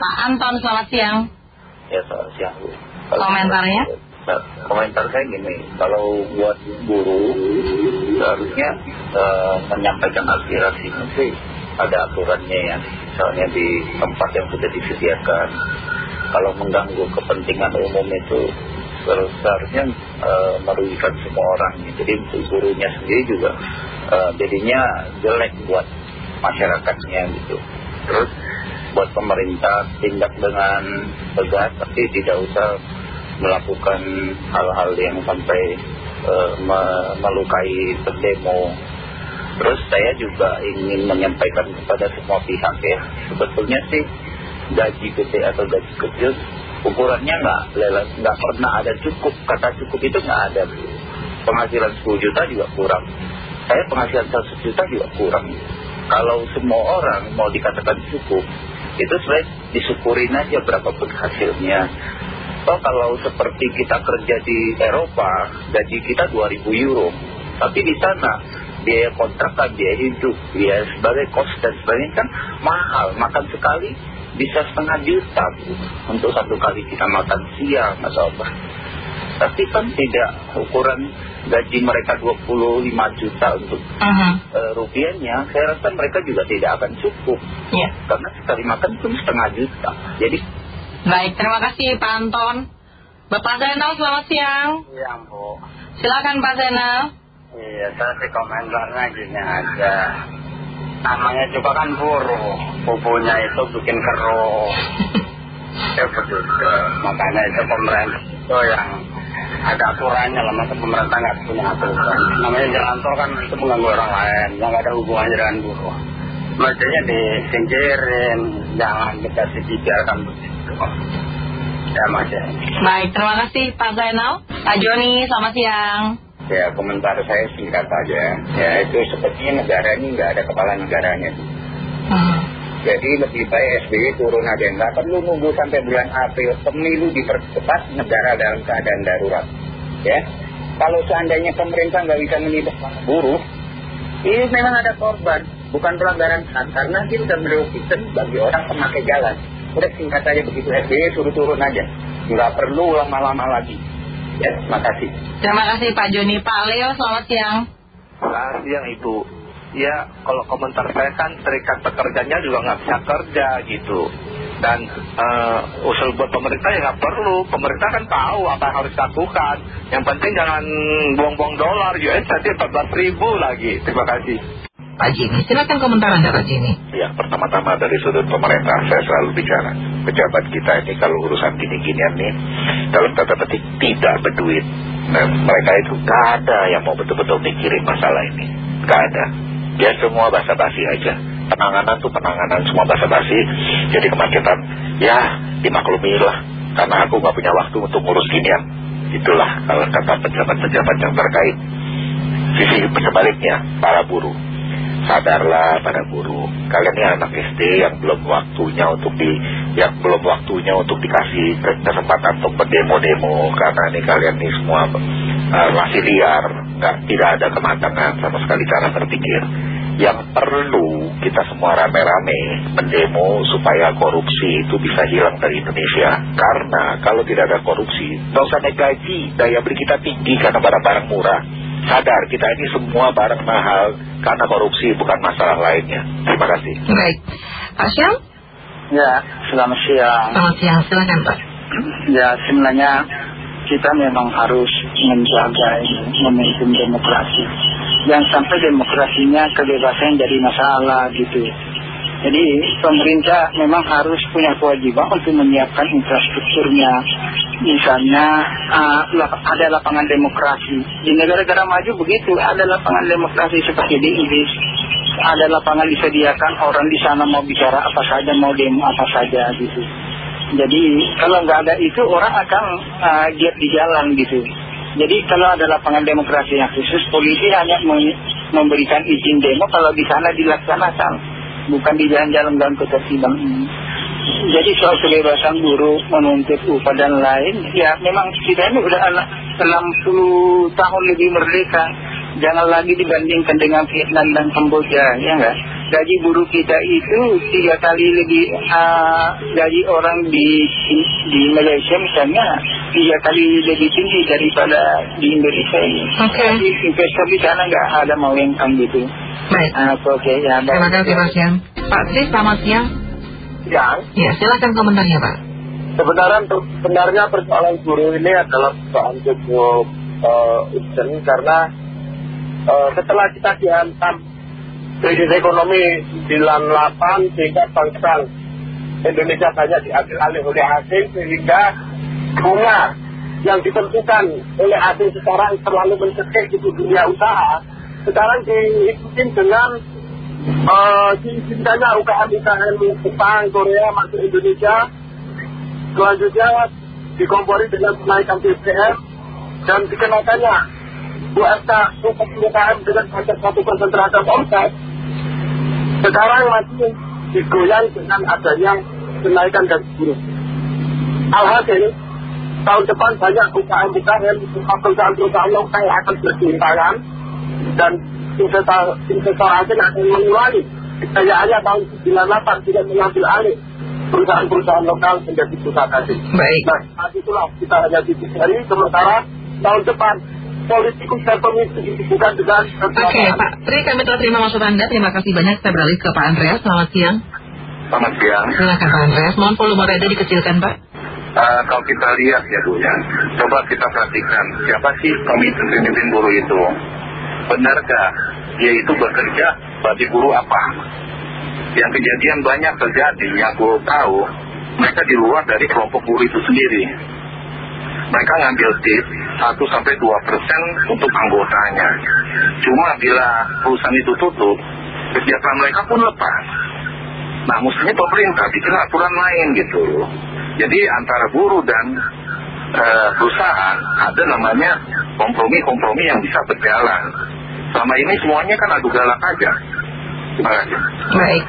Pak Anton, selamat siang. Ya, selamat siang Bu. Komentarnya? Komentar saya gini, kalau buat guru seharusnya uh, menyampaikan aspirasi nanti ada aturannya ya, misalnya di tempat yang sudah disediakan. Kalau mengganggu kepentingan umum itu seharusnya uh, merugikan semua orang. Jadi untuk gurunya sendiri juga uh, jadinya jelek buat masyarakatnya gitu. Terus buat pemerintah tindak dengan tegas tapi tidak usah melakukan hal-hal yang sampai uh, melukai pendemo. Terus saya juga ingin menyampaikan kepada semua pihak ya, sebetulnya sih gaji gede atau gaji kecil ukurannya nggak nggak pernah ada cukup kata cukup itu nggak ada penghasilan 10 juta juga kurang. Saya penghasilan 100 juta juga kurang. Kalau semua orang mau dikatakan cukup itu sebenarnya disyukurin aja berapapun hasilnya. Oh kalau seperti kita kerja di Eropa gaji kita 2000 euro. Tapi di sana biaya kontrakan, biaya hidup, biaya sebagai kos dan sebagainya kan mahal. Makan sekali bisa setengah juta bu. Untuk satu kali kita makan siang atau apa tapi kan tidak. Ukuran gaji mereka 25 juta untuk uh rupiahnya saya rasa mereka juga tidak akan cukup. Ya. karena sekali makan pun setengah juta. Jadi baik terima kasih Pak Anton. Bapak Zainal selamat siang. Iya Bu. Silakan Pak Zainal. Iya saya sih komentarnya gini aja. Namanya juga kan buruh bubunya itu bikin keruh. Ya begitu makanya itu pemerintah itu yang ada aturannya lah masa pemerintah nggak punya aturan. Namanya jalan tol kan itu mengganggu orang lain yang nggak ada hubungannya dengan buruh mestinya disingkirin jangan kita dibiarkan begitu. Ya mas ya. Baik terima kasih Pak Zainal. Pak Joni selamat siang. Ya komentar saya singkat saja. Ya itu sepertinya negara ini nggak ada kepala negaranya. Jadi lebih baik SBY turun aja Nggak perlu nunggu sampai bulan April. Pemilu dipercepat negara dalam keadaan darurat. Ya. Kalau seandainya pemerintah nggak bisa menibas buruh Ini memang ada korban Bukan pelanggaran HAM. Karena kita merugikan bagi orang pemakai jalan. Udah singkat saja begitu. SBY suruh turun aja. Nggak perlu lama-lama lagi. Ya, terima kasih. Terima kasih Pak Joni. Pak Leo, selamat siang. Selamat siang Ibu. Ya, kalau komentar saya kan serikat pekerjanya juga nggak bisa kerja gitu. Dan uh, usul buat pemerintah ya nggak perlu. Pemerintah kan tahu apa yang harus dilakukan. Yang penting jangan buang-buang dolar. US nanti 14 ribu lagi. Terima kasih. Pak Jimmy, silakan komentar Anda Pak Jimmy. Ya, pertama-tama dari sudut pemerintah saya selalu bicara. Pejabat kita ini kalau urusan gini-ginian nih, dalam tanda petik tidak berduit. Nah, mereka itu gak ada yang mau betul-betul mikirin masalah ini. Gak ada. Ya semua basa-basi aja. Penanganan tuh penanganan semua basa-basi. Jadi kemacetan, ya dimaklumi lah. Karena aku gak punya waktu untuk ngurus ginian. Itulah kalau kata pejabat-pejabat yang terkait. Sisi sebaliknya, para buruh sadarlah para guru kalian ini anak SD yang belum waktunya untuk di yang belum waktunya untuk dikasih kesempatan untuk berdemo-demo karena ini kalian ini semua uh, masih liar nggak tidak ada kematangan sama sekali cara berpikir yang perlu kita semua rame-rame mendemo supaya korupsi itu bisa hilang dari Indonesia karena kalau tidak ada korupsi nggak usah naik gaji daya beli kita tinggi karena barang-barang murah sadar kita ini semua barang mahal karena korupsi bukan masalah lainnya. Terima kasih. Baik. Pak Syam? Ya, selamat siang. Selamat siang, silakan Pak. Ya, sebenarnya kita memang harus menjaga ini, momentum demokrasi. Yang sampai demokrasinya kebebasan jadi masalah gitu. Jadi pemerintah memang harus punya kewajiban untuk menyiapkan infrastrukturnya. Misalnya uh, ada lapangan demokrasi. Di negara-negara maju begitu, ada lapangan demokrasi seperti di Inggris. Ada lapangan disediakan orang di sana mau bicara apa saja, mau demo apa saja gitu. Jadi kalau nggak ada itu orang akan uh, giat di jalan gitu. Jadi kalau ada lapangan demokrasi yang khusus, polisi hanya memberikan izin demo kalau di sana dilaksanakan bukan di jalan-jalan dan ketertiban ini. Jadi soal kebebasan guru menuntut upah dan lain, ya memang kita ini udah 60 tahun lebih merdeka. Jangan lagi dibandingkan dengan Vietnam dan Kamboja, ya enggak? Gaji buruh kita itu tiga kali lebih uh, gaji orang di, di di Malaysia misalnya tiga kali lebih tinggi daripada di Indonesia ini. Oke. Okay. Jadi investor di sana nggak ada mau yang gitu. Baik. Uh, Oke okay, ya. Terima kasih Pak Siang. Pak Tri selamat siang. Ya. Ya silakan komentarnya Pak. Sebenarnya sebenarnya persoalan buruh ini adalah persoalan cukup uh, urgent karena uh, setelah kita dihantam krisis ekonomi 98 sehingga bangsa Indonesia banyak diambil alih oleh asing sehingga bunga yang ditentukan oleh asing sekarang terlalu mencekik di dunia usaha sekarang diikuti dengan uh, diizinkannya UKM-UKM Jepang, Korea masuk Indonesia. Selanjutnya dikompori dengan kenaikan BBM dan dikenakannya USK UKM dengan pajak satu persen terhadap omset sekarang masih digoyang dengan adanya kenaikan gaji buruh. Alhasil, tahun depan banyak UKM-UKM, perusahaan-perusahaan lokal akan berjintangan dan investor, investor asing akan mengulangi kekayaannya tahun 98 tidak mengambil alih perusahaan-perusahaan lokal menjadi perusahaan asing. Baik. Nah, saat itulah kita hanya dibicari sementara tahun depan politikus dan pemimpin dengan Oke okay, Pak Tri kami telah terima maksud Anda. Terima kasih banyak. Saya beralih ke Pak Andreas. Selamat siang. Selamat siang. Silakan Pak Andreas. Mohon volume radio dikecilkan Pak. Uh, Kalau kita lihat ya Bu ya. Coba kita perhatikan siapa sih pemimpin-pemimpin buruh itu? Benarkah dia itu bekerja bagi buruh apa? Yang kejadian banyak terjadi yang buruh tahu mereka di luar dari kelompok buruh itu sendiri mereka ngambil tip 1 sampai 2 persen untuk anggotanya. Cuma bila perusahaan itu tutup, kesejahteraan mereka pun lepas. Nah, mestinya pemerintah bikin aturan lain gitu Jadi antara buruh dan uh, perusahaan ada namanya kompromi-kompromi yang bisa berjalan. Selama ini semuanya kan adu galak aja. Terima kasih. Baik.